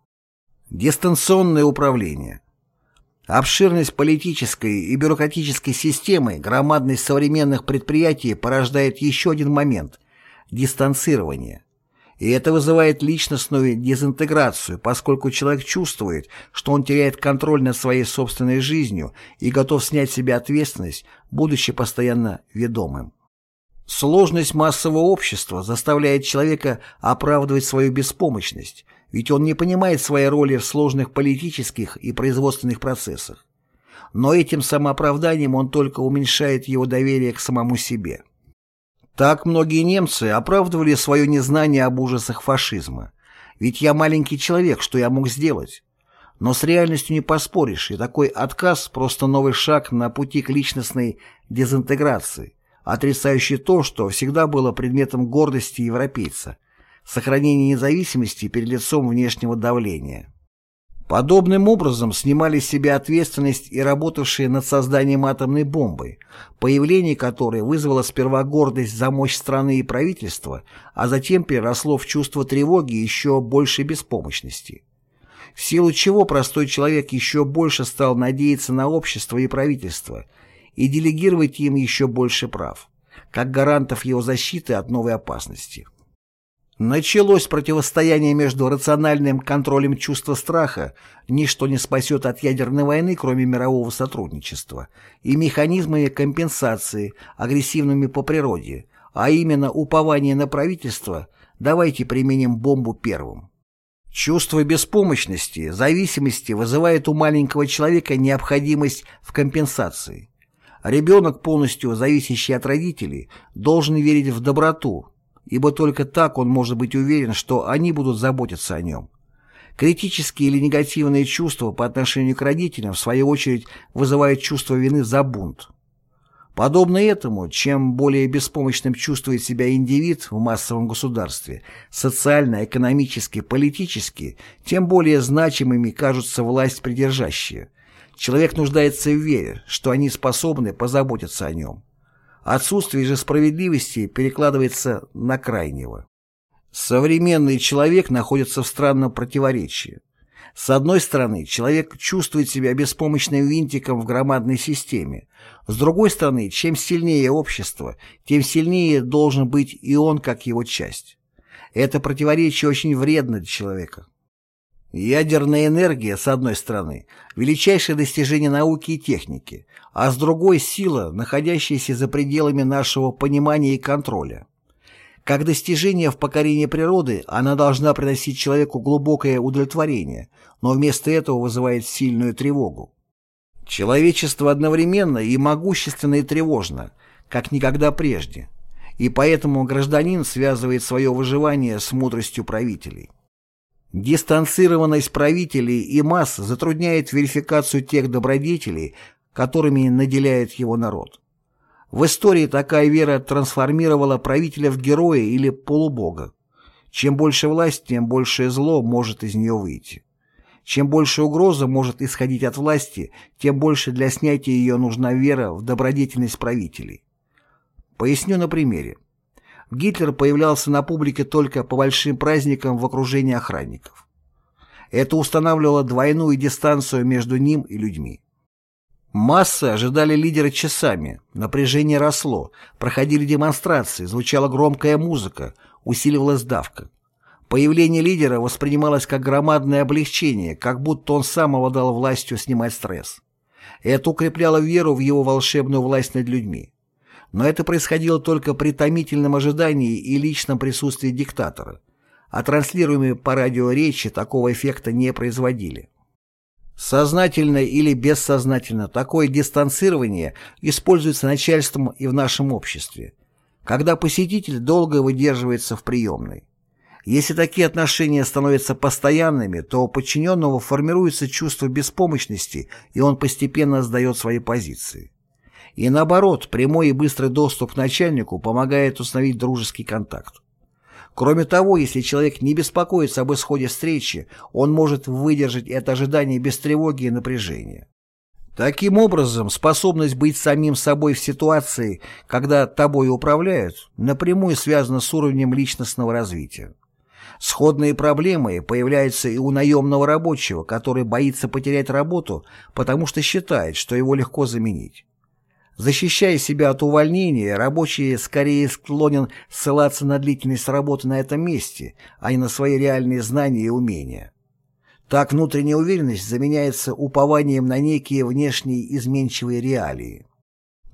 Speaker 1: Дистанционное управление. Обширность политической и бюрократической системы, громадность современных предприятий порождает еще один момент – дистанцирование. И это вызывает личностную дезинтеграцию, поскольку человек чувствует, что он теряет контроль над своей собственной жизнью и готов снять с себя ответственность, будучи постоянно ведомым. Сложность массового общества заставляет человека оправдывать свою беспомощность, ведь он не понимает своей роли в сложных политических и производственных процессах. Но этим самооправданием он только уменьшает его доверие к самому себе. Так многие немцы оправдывали свое незнание об ужасах фашизма. Ведь я маленький человек, что я мог сделать? Но с реальностью не поспоришь, и такой отказ – просто новый шаг на пути к личностной дезинтеграции, отрицающий то, что всегда было предметом гордости европейца – сохранение независимости перед лицом внешнего давления. Подобным образом снимали с себя ответственность и работавшие над созданием атомной бомбы, появление которой вызвало сперва гордость за мощь страны и правительства, а затем переросло в чувство тревоги и еще большей беспомощности. В силу чего простой человек еще больше стал надеяться на общество и правительство и делегировать им еще больше прав, как гарантов его защиты от новой опасности. Началось противостояние между рациональным контролем чувства страха, ничто не спасет от ядерной войны, кроме мирового сотрудничества, и механизмами компенсации, агрессивными по природе, а именно упование на правительство «давайте применим бомбу первым». Чувство беспомощности, зависимости вызывает у маленького человека необходимость в компенсации. Ребенок, полностью зависящий от родителей, должен верить в доброту, ибо только так он может быть уверен, что они будут заботиться о нем. Критические или негативные чувства по отношению к родителям, в свою очередь, вызывают чувство вины за бунт. Подобно этому, чем более беспомощным чувствует себя индивид в массовом государстве, социально, экономически, политически, тем более значимыми кажутся власть придержащие. Человек нуждается в вере, что они способны позаботиться о нем. Отсутствие же справедливости перекладывается на крайнего. Современный человек находится в странном противоречии. С одной стороны, человек чувствует себя беспомощным винтиком в громадной системе. С другой стороны, чем сильнее общество, тем сильнее должен быть и он как его часть. Это противоречие очень вредно для человека. Ядерная энергия, с одной стороны, величайшее достижение науки и техники, а с другой – сила, находящаяся за пределами нашего понимания и контроля. Как достижение в покорении природы, она должна приносить человеку глубокое удовлетворение, но вместо этого вызывает сильную тревогу. Человечество одновременно и могущественно и тревожно, как никогда прежде, и поэтому гражданин связывает свое выживание с мудростью правителей. Дистанцированность правителей и масс затрудняет верификацию тех добродетелей, которыми наделяет его народ. В истории такая вера трансформировала правителя в героя или полубога. Чем больше власть, тем большее зло может из нее выйти. Чем больше угроза может исходить от власти, тем больше для снятия ее нужна вера в добродетельность правителей. Поясню на примере. Гитлер появлялся на публике только по большим праздникам в окружении охранников. Это устанавливало двойную дистанцию между ним и людьми. Массы ожидали лидера часами, напряжение росло, проходили демонстрации, звучала громкая музыка, усиливалась давка. Появление лидера воспринималось как громадное облегчение, как будто он сам обладал властью снимать стресс. Это укрепляло веру в его волшебную власть над людьми. Но это происходило только при томительном ожидании и личном присутствии диктатора, а транслируемые по радио речи такого эффекта не производили. Сознательно или бессознательно такое дистанцирование используется начальством и в нашем обществе, когда посетитель долго выдерживается в приемной. Если такие отношения становятся постоянными, то у подчиненного формируется чувство беспомощности, и он постепенно сдает свои позиции. И наоборот, прямой и быстрый доступ к начальнику помогает установить дружеский контакт. Кроме того, если человек не беспокоится об исходе встречи, он может выдержать это ожидание без тревоги и напряжения. Таким образом, способность быть самим собой в ситуации, когда тобой управляют, напрямую связана с уровнем личностного развития. Сходные проблемы появляются и у наемного рабочего, который боится потерять работу, потому что считает, что его легко заменить. Защищая себя от увольнения, рабочий скорее склонен ссылаться на длительность работы на этом месте, а не на свои реальные знания и умения. Так внутренняя уверенность заменяется упованием на некие внешние изменчивые реалии.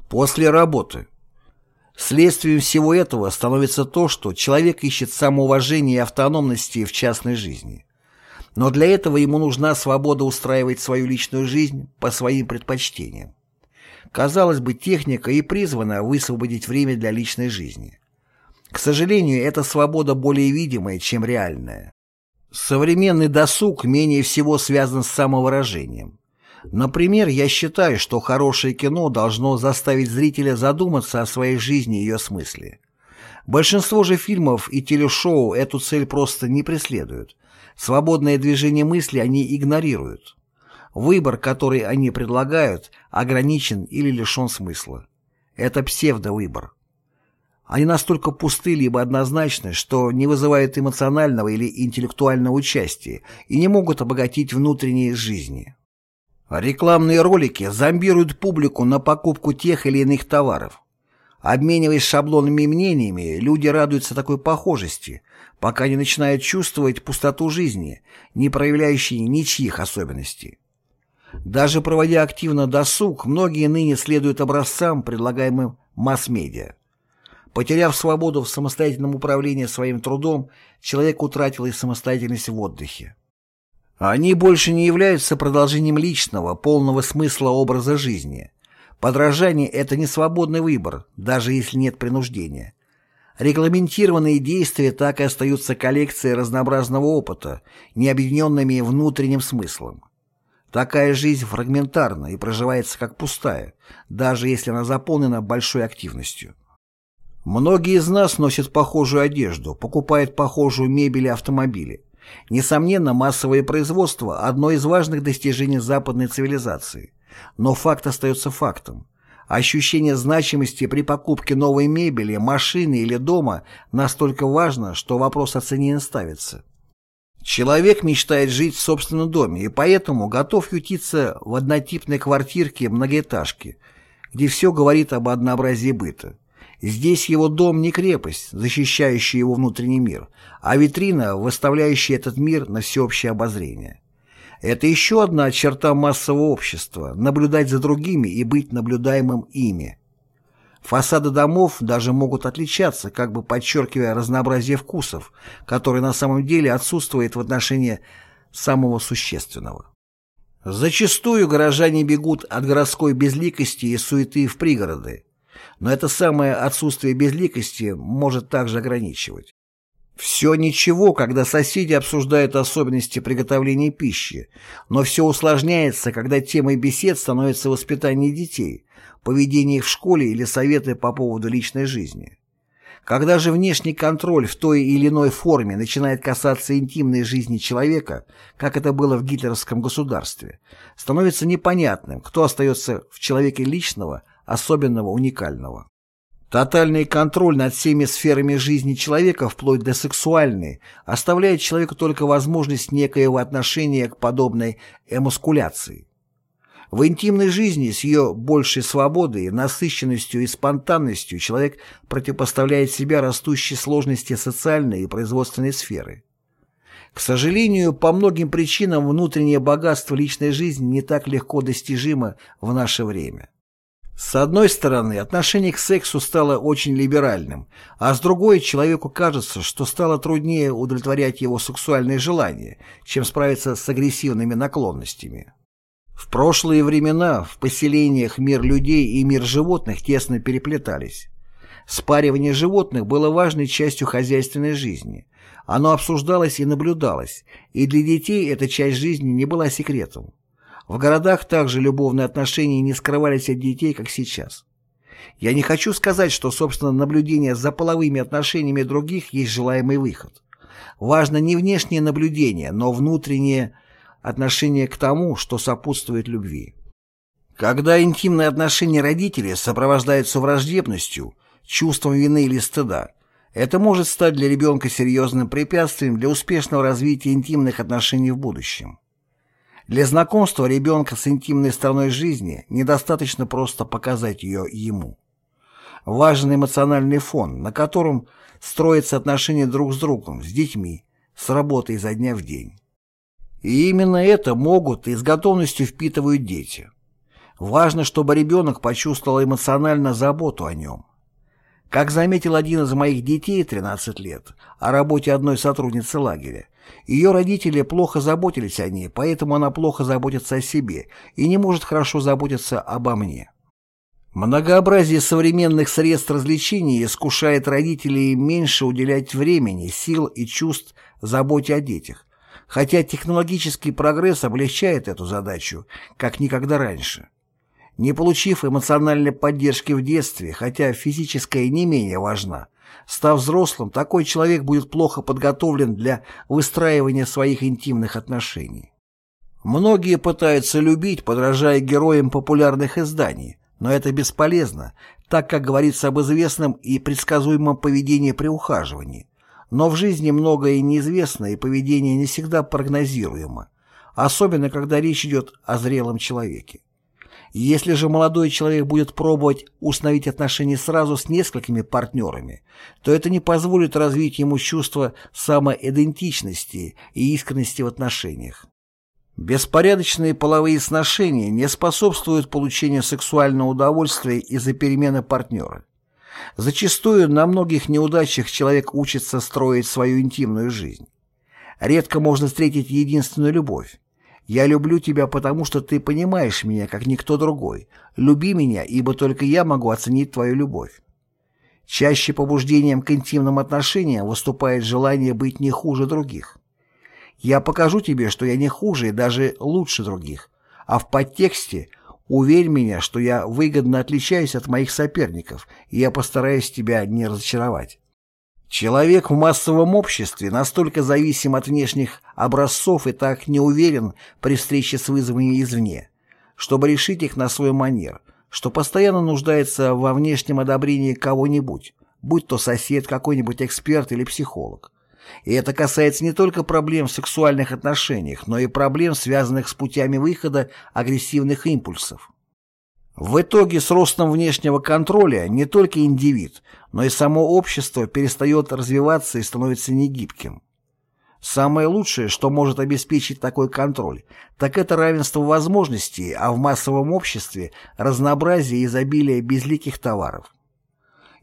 Speaker 1: После работы. Следствием всего этого становится то, что человек ищет самоуважения и автономности в частной жизни. Но для этого ему нужна свобода устраивать свою личную жизнь по своим предпочтениям. Казалось бы, техника и призвана высвободить время для личной жизни. К сожалению, эта свобода более видимая, чем реальная. Современный досуг менее всего связан с самовыражением. Например, я считаю, что хорошее кино должно заставить зрителя задуматься о своей жизни и ее смысле. Большинство же фильмов и телешоу эту цель просто не преследуют. Свободное движение мысли они игнорируют. Выбор, который они предлагают, ограничен или лишен смысла. Это псевдовыбор. Они настолько пусты либо однозначны, что не вызывают эмоционального или интеллектуального участия и не могут обогатить внутренние жизни. Рекламные ролики зомбируют публику на покупку тех или иных товаров. Обмениваясь шаблонными мнениями, люди радуются такой похожести, пока не начинают чувствовать пустоту жизни, не проявляющей ничьих особенностей. Даже проводя активно досуг, многие ныне следуют образцам, предлагаемым масс-медиа. Потеряв свободу в самостоятельном управлении своим трудом, человек утратил и самостоятельность в отдыхе. Они больше не являются продолжением личного, полного смысла образа жизни. Подражание – это не свободный выбор, даже если нет принуждения. Регламентированные действия так и остаются коллекцией разнообразного опыта, не объединенными внутренним смыслом. Такая жизнь фрагментарна и проживается как пустая, даже если она заполнена большой активностью. Многие из нас носят похожую одежду, покупают похожую мебель и автомобили. Несомненно, массовое производство – одно из важных достижений западной цивилизации. Но факт остается фактом. Ощущение значимости при покупке новой мебели, машины или дома настолько важно, что вопрос о цене не ставится. Человек мечтает жить в собственном доме и поэтому готов ютиться в однотипной квартирке многоэтажки, где все говорит об однообразии быта. Здесь его дом не крепость, защищающая его внутренний мир, а витрина, выставляющая этот мир на всеобщее обозрение. Это еще одна черта массового общества – наблюдать за другими и быть наблюдаемым ими. Фасады домов даже могут отличаться, как бы подчеркивая разнообразие вкусов, которое на самом деле отсутствует в отношении самого существенного. Зачастую горожане бегут от городской безликости и суеты в пригороды, но это самое отсутствие безликости может также ограничивать. Все ничего, когда соседи обсуждают особенности приготовления пищи, но все усложняется, когда темой бесед становится воспитание детей, поведении в школе или советы по поводу личной жизни. Когда же внешний контроль в той или иной форме начинает касаться интимной жизни человека, как это было в гитлеровском государстве, становится непонятным, кто остается в человеке личного, особенного, уникального. Тотальный контроль над всеми сферами жизни человека, вплоть до сексуальной, оставляет человеку только возможность некоего отношения к подобной эмускуляции. В интимной жизни с ее большей свободой, насыщенностью и спонтанностью человек противопоставляет себя растущей сложности социальной и производственной сферы. К сожалению, по многим причинам внутреннее богатство личной жизни не так легко достижимо в наше время. С одной стороны, отношение к сексу стало очень либеральным, а с другой человеку кажется, что стало труднее удовлетворять его сексуальные желания, чем справиться с агрессивными наклонностями. В прошлые времена в поселениях мир людей и мир животных тесно переплетались. Спаривание животных было важной частью хозяйственной жизни. Оно обсуждалось и наблюдалось, и для детей эта часть жизни не была секретом. В городах также любовные отношения не скрывались от детей, как сейчас. Я не хочу сказать, что, собственно, наблюдение за половыми отношениями других есть желаемый выход. Важно не внешнее наблюдение, но внутреннее отношение к тому, что сопутствует любви. Когда интимные отношения родителей сопровождаются враждебностью, чувством вины или стыда, это может стать для ребенка серьезным препятствием для успешного развития интимных отношений в будущем. Для знакомства ребенка с интимной стороной жизни недостаточно просто показать ее ему. Важен эмоциональный фон, на котором строятся отношения друг с другом, с детьми, с работой изо дня в день. И именно это могут и с готовностью впитывают дети. Важно, чтобы ребенок почувствовал эмоционально заботу о нем. Как заметил один из моих детей 13 лет о работе одной сотрудницы лагеря, ее родители плохо заботились о ней, поэтому она плохо заботится о себе и не может хорошо заботиться обо мне. Многообразие современных средств развлечений искушает родителей меньше уделять времени, сил и чувств заботе о детях, хотя технологический прогресс облегчает эту задачу, как никогда раньше. Не получив эмоциональной поддержки в детстве, хотя физическая не менее важна, Став взрослым, такой человек будет плохо подготовлен для выстраивания своих интимных отношений. Многие пытаются любить, подражая героям популярных изданий, но это бесполезно, так как говорится об известном и предсказуемом поведении при ухаживании. Но в жизни многое неизвестно, и поведение не всегда прогнозируемо, особенно когда речь идет о зрелом человеке. Если же молодой человек будет пробовать установить отношения сразу с несколькими партнерами, то это не позволит развить ему чувство самоидентичности и искренности в отношениях. Беспорядочные половые сношения не способствуют получению сексуального удовольствия из-за перемены партнера. Зачастую на многих неудачах человек учится строить свою интимную жизнь. Редко можно встретить единственную любовь. Я люблю тебя, потому что ты понимаешь меня, как никто другой. Люби меня, ибо только я могу оценить твою любовь. Чаще побуждением к интимным отношениям выступает желание быть не хуже других. Я покажу тебе, что я не хуже и даже лучше других, а в подтексте уверь меня, что я выгодно отличаюсь от моих соперников, и я постараюсь тебя не разочаровать. Человек в массовом обществе настолько зависим от внешних образцов и так не уверен при встрече с вызовами извне, чтобы решить их на свой манер, что постоянно нуждается во внешнем одобрении кого-нибудь, будь то сосед, какой-нибудь эксперт или психолог. И это касается не только проблем в сексуальных отношениях, но и проблем, связанных с путями выхода агрессивных импульсов. В итоге с ростом внешнего контроля не только индивид, но и само общество перестает развиваться и становится негибким. Самое лучшее, что может обеспечить такой контроль, так это равенство возможностей, а в массовом обществе разнообразие и изобилие безликих товаров.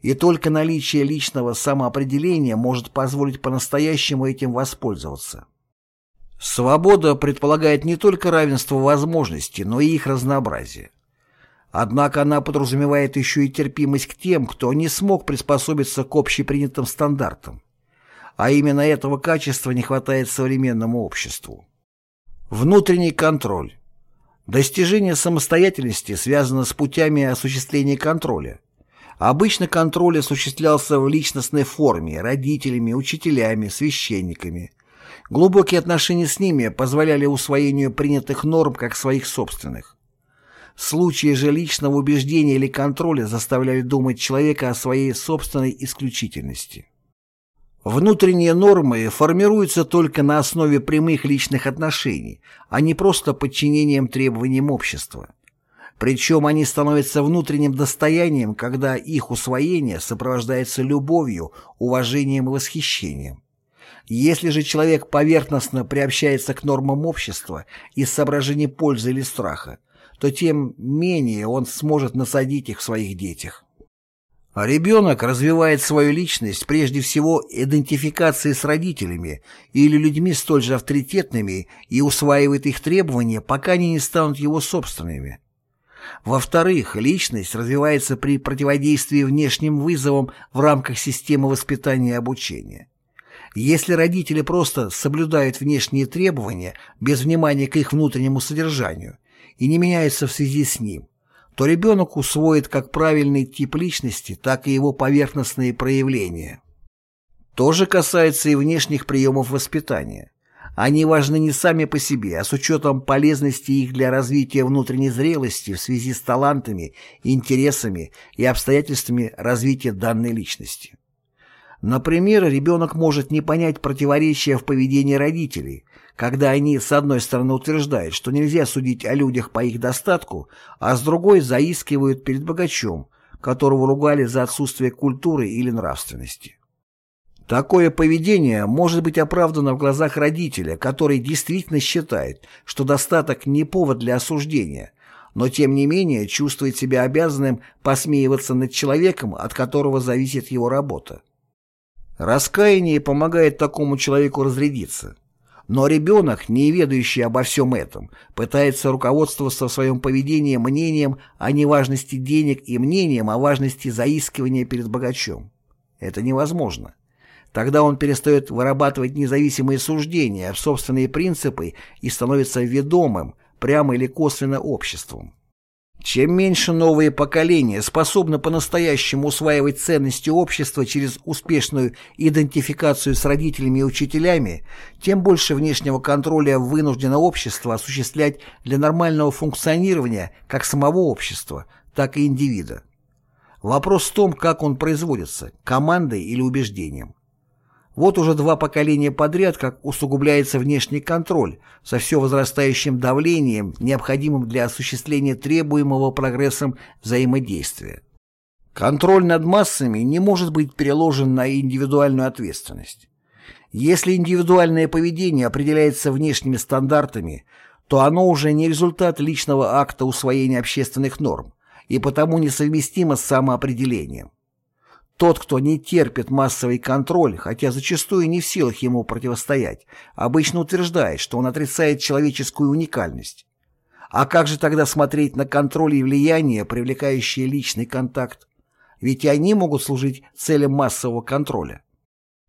Speaker 1: И только наличие личного самоопределения может позволить по-настоящему этим воспользоваться. Свобода предполагает не только равенство возможностей, но и их разнообразие. Однако она подразумевает еще и терпимость к тем, кто не смог приспособиться к общепринятым стандартам. А именно этого качества не хватает современному обществу. Внутренний контроль. Достижение самостоятельности связано с путями осуществления контроля. Обычно контроль осуществлялся в личностной форме родителями, учителями, священниками. Глубокие отношения с ними позволяли усвоению принятых норм как своих собственных. Случаи же личного убеждения или контроля заставляли думать человека о своей собственной исключительности. Внутренние нормы формируются только на основе прямых личных отношений, а не просто подчинением требованиям общества. Причем они становятся внутренним достоянием, когда их усвоение сопровождается любовью, уважением и восхищением. Если же человек поверхностно приобщается к нормам общества из соображений пользы или страха, то тем менее он сможет насадить их в своих детях. А ребенок развивает свою личность прежде всего идентификацией с родителями или людьми столь же авторитетными и усваивает их требования, пока они не станут его собственными. Во-вторых, личность развивается при противодействии внешним вызовам в рамках системы воспитания и обучения. Если родители просто соблюдают внешние требования без внимания к их внутреннему содержанию и не меняются в связи с ним, то ребенок усвоит как правильный тип личности, так и его поверхностные проявления. То же касается и внешних приемов воспитания. Они важны не сами по себе, а с учетом полезности их для развития внутренней зрелости в связи с талантами, интересами и обстоятельствами развития данной личности. Например, ребенок может не понять противоречия в поведении родителей, когда они с одной стороны утверждают, что нельзя судить о людях по их достатку, а с другой заискивают перед богачом, которого ругали за отсутствие культуры или нравственности. Такое поведение может быть оправдано в глазах родителя, который действительно считает, что достаток не повод для осуждения, но тем не менее чувствует себя обязанным посмеиваться над человеком, от которого зависит его работа. Раскаяние помогает такому человеку разрядиться. Но ребенок, не ведающий обо всем этом, пытается руководствоваться в своем поведении мнением о неважности денег и мнением о важности заискивания перед богачом. Это невозможно. Тогда он перестает вырабатывать независимые суждения, собственные принципы и становится ведомым, прямо или косвенно обществом. Чем меньше новые поколения способны по-настоящему усваивать ценности общества через успешную идентификацию с родителями и учителями, тем больше внешнего контроля вынуждено общество осуществлять для нормального функционирования как самого общества, так и индивида. Вопрос в том, как он производится – командой или убеждением. Вот уже два поколения подряд, как усугубляется внешний контроль со все возрастающим давлением, необходимым для осуществления требуемого прогрессом взаимодействия. Контроль над массами не может быть переложен на индивидуальную ответственность. Если индивидуальное поведение определяется внешними стандартами, то оно уже не результат личного акта усвоения общественных норм и потому несовместимо с самоопределением. Тот, кто не терпит массовый контроль, хотя зачастую не в силах ему противостоять, обычно утверждает, что он отрицает человеческую уникальность. А как же тогда смотреть на контроль и влияние, привлекающие личный контакт? Ведь и они могут служить целям массового контроля.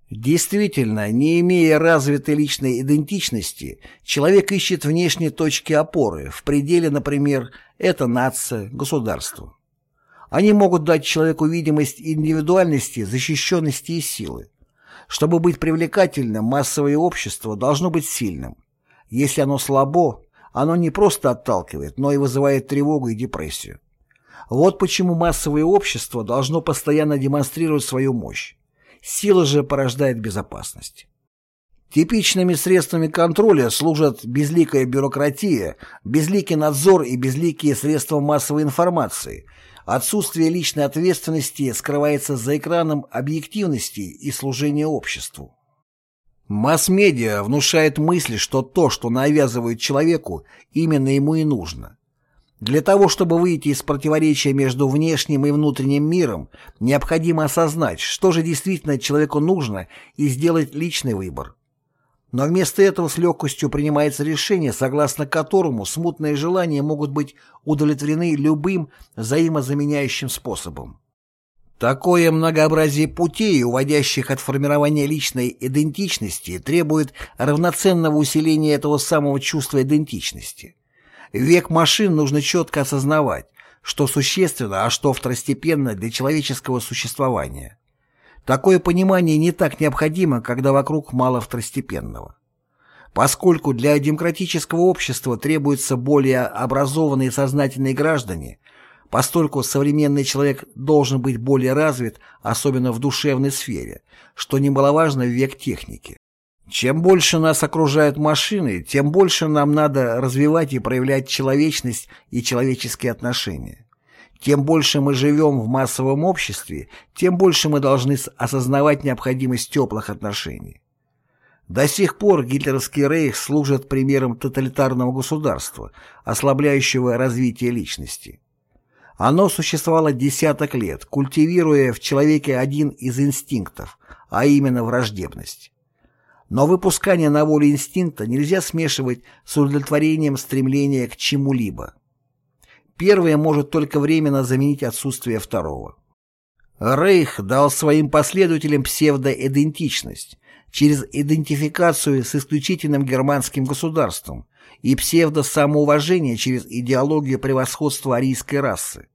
Speaker 1: Действительно, не имея развитой личной идентичности, человек ищет внешние точки опоры, в пределе, например, это нация, государство. Они могут дать человеку видимость индивидуальности, защищенности и силы. Чтобы быть привлекательным, массовое общество должно быть сильным. Если оно слабо, оно не просто отталкивает, но и вызывает тревогу и депрессию. Вот почему массовое общество должно постоянно демонстрировать свою мощь. Сила же порождает безопасность. Типичными средствами контроля служат безликая бюрократия, безликий надзор и безликие средства массовой информации – Отсутствие личной ответственности скрывается за экраном объективности и служения обществу. Масс-медиа внушает мысль, что то, что навязывают человеку, именно ему и нужно. Для того, чтобы выйти из противоречия между внешним и внутренним миром, необходимо осознать, что же действительно человеку нужно, и сделать личный выбор. Но вместо этого с легкостью принимается решение, согласно которому смутные желания могут быть удовлетворены любым взаимозаменяющим способом. Такое многообразие путей, уводящих от формирования личной идентичности, требует равноценного усиления этого самого чувства идентичности. Век машин нужно четко осознавать, что существенно, а что второстепенно для человеческого существования. Такое понимание не так необходимо, когда вокруг мало второстепенного. Поскольку для демократического общества требуются более образованные и сознательные граждане, постольку современный человек должен быть более развит, особенно в душевной сфере, что немаловажно в век техники. Чем больше нас окружают машины, тем больше нам надо развивать и проявлять человечность и человеческие отношения. Тем больше мы живем в массовом обществе, тем больше мы должны осознавать необходимость теплых отношений. До сих пор гитлеровский рейх служит примером тоталитарного государства, ослабляющего развитие личности. Оно существовало десяток лет, культивируя в человеке один из инстинктов, а именно враждебность. Но выпускание на волю инстинкта нельзя смешивать с удовлетворением стремления к чему-либо. Первое может только временно заменить отсутствие второго. Рейх дал своим последователям псевдоидентичность через идентификацию с исключительным германским государством и псевдосамоуважение через идеологию превосходства арийской расы.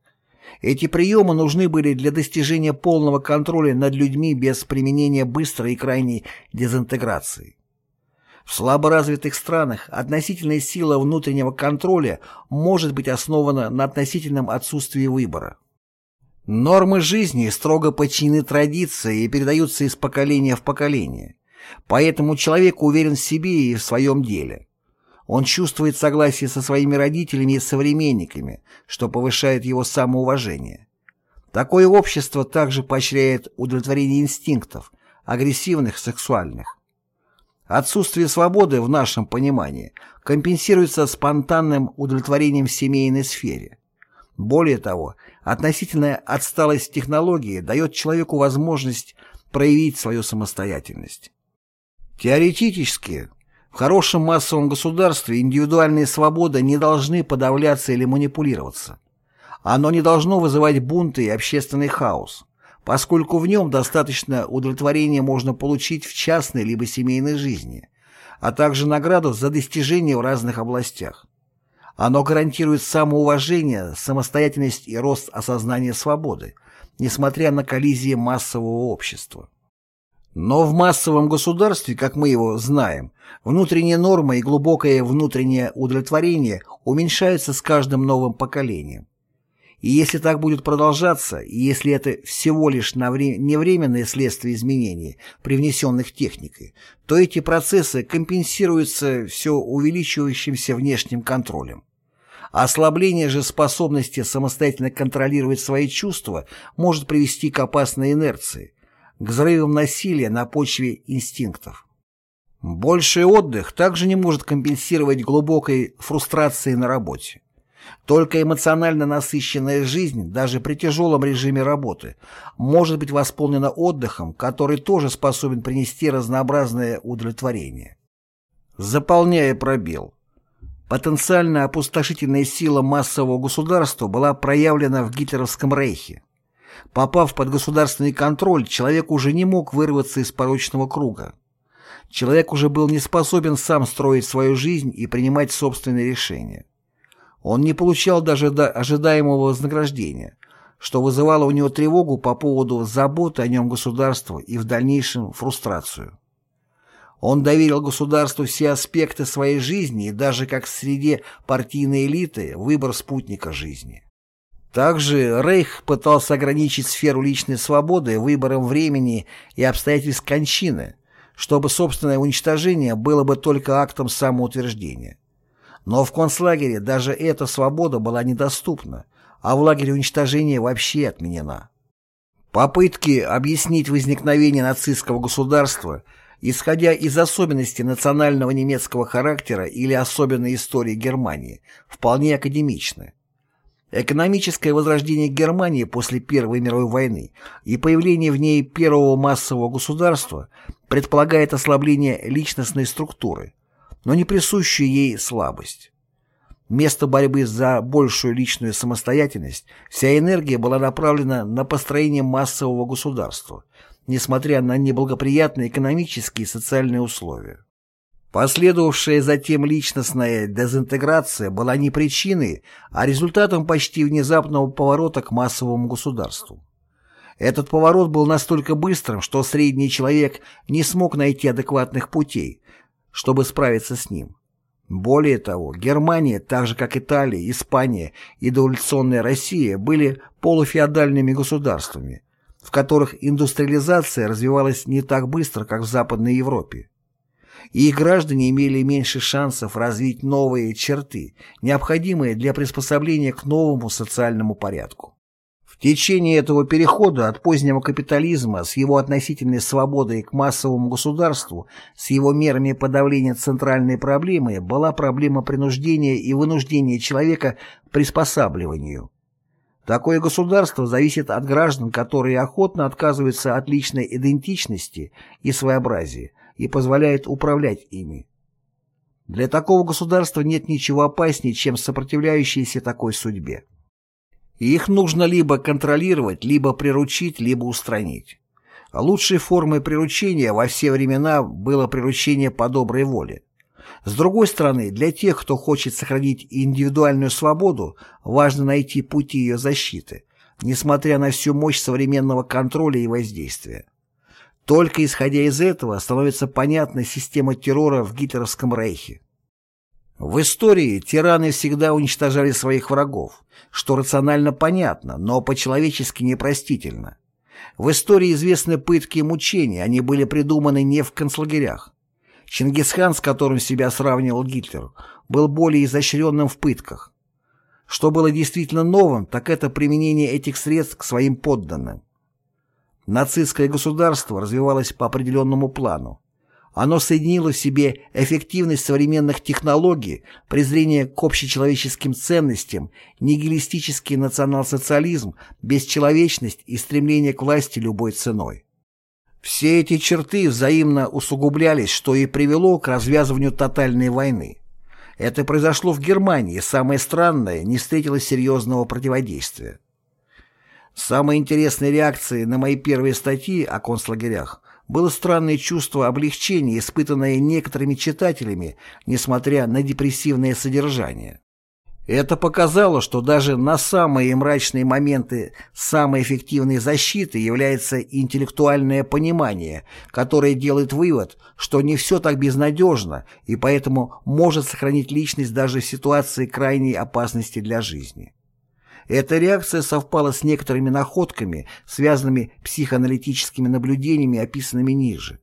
Speaker 1: Эти приемы нужны были для достижения полного контроля над людьми без применения быстрой и крайней дезинтеграции. В слаборазвитых странах относительная сила внутреннего контроля может быть основана на относительном отсутствии выбора. Нормы жизни строго подчинены традиции и передаются из поколения в поколение. Поэтому человек уверен в себе и в своем деле. Он чувствует согласие со своими родителями и современниками, что повышает его самоуважение. Такое общество также поощряет удовлетворение инстинктов, агрессивных, сексуальных. Отсутствие свободы в нашем понимании компенсируется спонтанным удовлетворением в семейной сфере. Более того, относительная отсталость технологии дает человеку возможность проявить свою самостоятельность. Теоретически, в хорошем массовом государстве индивидуальные свободы не должны подавляться или манипулироваться. Оно не должно вызывать бунты и общественный хаос, поскольку в нем достаточно удовлетворения можно получить в частной либо семейной жизни, а также награду за достижения в разных областях. Оно гарантирует самоуважение, самостоятельность и рост осознания свободы, несмотря на коллизии массового общества. Но в массовом государстве, как мы его знаем, внутренняя норма и глубокое внутреннее удовлетворение уменьшаются с каждым новым поколением. И если так будет продолжаться, и если это всего лишь на вре не временное следствие изменений, привнесенных техникой, то эти процессы компенсируются все увеличивающимся внешним контролем. Ослабление же способности самостоятельно контролировать свои чувства может привести к опасной инерции, к взрывам насилия на почве инстинктов. Больший отдых также не может компенсировать глубокой фрустрации на работе. Только эмоционально насыщенная жизнь, даже при тяжелом режиме работы, может быть восполнена отдыхом, который тоже способен принести разнообразное удовлетворение. Заполняя пробел. Потенциально опустошительная сила массового государства была проявлена в гитлеровском рейхе. Попав под государственный контроль, человек уже не мог вырваться из порочного круга. Человек уже был не способен сам строить свою жизнь и принимать собственные решения. Он не получал даже ожидаемого вознаграждения, что вызывало у него тревогу по поводу заботы о нем государства и в дальнейшем фрустрацию. Он доверил государству все аспекты своей жизни и даже как среди партийной элиты выбор спутника жизни. Также Рейх пытался ограничить сферу личной свободы выбором времени и обстоятельств кончины, чтобы собственное уничтожение было бы только актом самоутверждения. Но в концлагере даже эта свобода была недоступна, а в лагере уничтожения вообще отменена. Попытки объяснить возникновение нацистского государства, исходя из особенностей национального немецкого характера или особенной истории Германии, вполне академичны. Экономическое возрождение Германии после Первой мировой войны и появление в ней первого массового государства предполагает ослабление личностной структуры, но не присущую ей слабость. Вместо борьбы за большую личную самостоятельность вся энергия была направлена на построение массового государства, несмотря на неблагоприятные экономические и социальные условия. Последовавшая затем личностная дезинтеграция была не причиной, а результатом почти внезапного поворота к массовому государству. Этот поворот был настолько быстрым, что средний человек не смог найти адекватных путей, чтобы справиться с ним. Более того, Германия, так же как Италия, Испания и дореволюционная Россия были полуфеодальными государствами, в которых индустриализация развивалась не так быстро, как в Западной Европе и их граждане имели меньше шансов развить новые черты, необходимые для приспособления к новому социальному порядку. Течение этого перехода от позднего капитализма с его относительной свободой к массовому государству, с его мерами подавления центральной проблемы, была проблема принуждения и вынуждения человека к приспосабливанию. Такое государство зависит от граждан, которые охотно отказываются от личной идентичности и своеобразия, и позволяет управлять ими. Для такого государства нет ничего опаснее, чем сопротивляющиеся такой судьбе. И их нужно либо контролировать, либо приручить, либо устранить. Лучшей формой приручения во все времена было приручение по доброй воле. С другой стороны, для тех, кто хочет сохранить индивидуальную свободу, важно найти пути ее защиты, несмотря на всю мощь современного контроля и воздействия. Только исходя из этого становится понятна система террора в гитлеровском рейхе. В истории тираны всегда уничтожали своих врагов, что рационально понятно, но по-человечески непростительно. В истории известны пытки и мучения, они были придуманы не в концлагерях. Чингисхан, с которым себя сравнивал Гитлер, был более изощренным в пытках. Что было действительно новым, так это применение этих средств к своим подданным. Нацистское государство развивалось по определенному плану. Оно соединило в себе эффективность современных технологий, презрение к общечеловеческим ценностям, нигилистический национал-социализм, бесчеловечность и стремление к власти любой ценой. Все эти черты взаимно усугублялись, что и привело к развязыванию тотальной войны. Это произошло в Германии, самое странное, не встретило серьезного противодействия. Самой интересной реакцией на мои первые статьи о концлагерях было странное чувство облегчения, испытанное некоторыми читателями, несмотря на депрессивное содержание. Это показало, что даже на самые мрачные моменты самой эффективной защиты является интеллектуальное понимание, которое делает вывод, что не все так безнадежно и поэтому может сохранить личность даже в ситуации крайней опасности для жизни. Эта реакция совпала с некоторыми находками, связанными психоаналитическими наблюдениями, описанными ниже.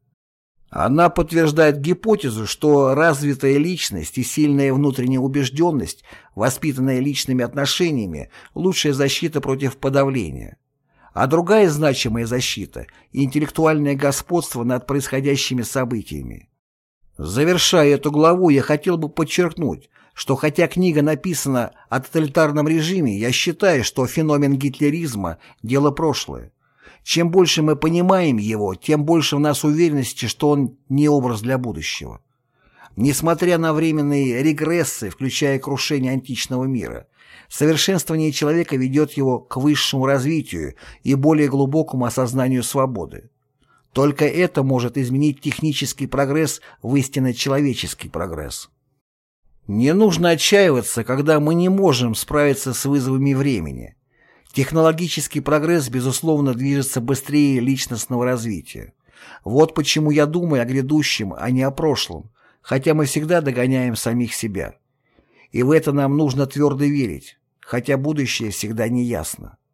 Speaker 1: Она подтверждает гипотезу, что развитая личность и сильная внутренняя убежденность, воспитанная личными отношениями, лучшая защита против подавления. А другая значимая защита – интеллектуальное господство над происходящими событиями. Завершая эту главу, я хотел бы подчеркнуть, что хотя книга написана о тоталитарном режиме, я считаю, что феномен гитлеризма – дело прошлое. Чем больше мы понимаем его, тем больше в нас уверенности, что он не образ для будущего. Несмотря на временные регрессы, включая крушение античного мира, совершенствование человека ведет его к высшему развитию и более глубокому осознанию свободы. Только это может изменить технический прогресс в истинно человеческий прогресс. Не нужно отчаиваться, когда мы не можем справиться с вызовами времени. Технологический прогресс, безусловно, движется быстрее личностного развития. Вот почему я думаю о грядущем, а не о прошлом, хотя мы всегда догоняем самих себя. И в это нам нужно твердо верить, хотя будущее всегда не ясно.